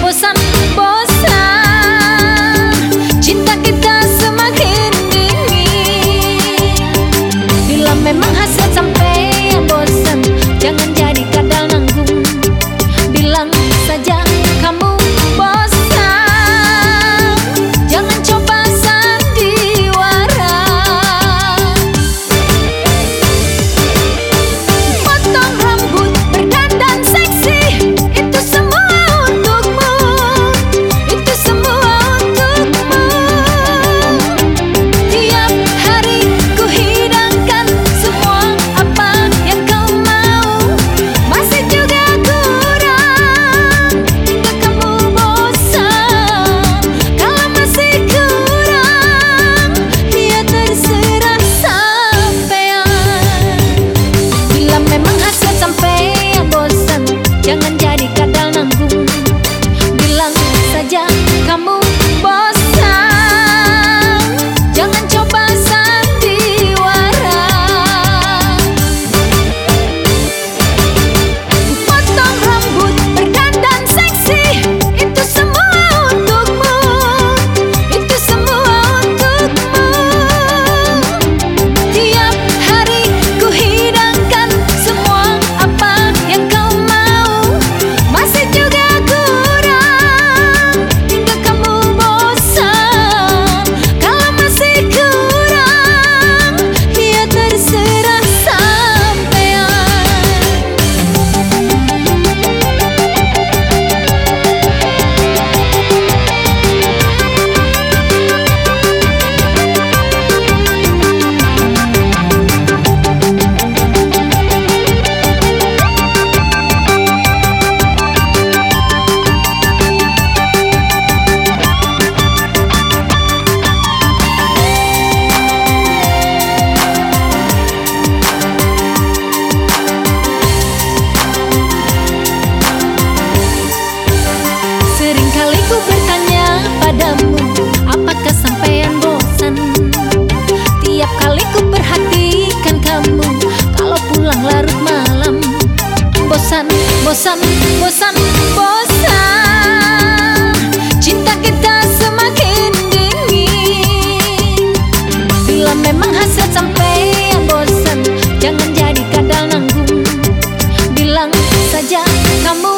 Pues something. bosan, bosan, bosan. Cinta kita semakin dingin. Bila memang hasil sampai yang bosan Jangan jadi kadal nanggung. Bilang saja kamu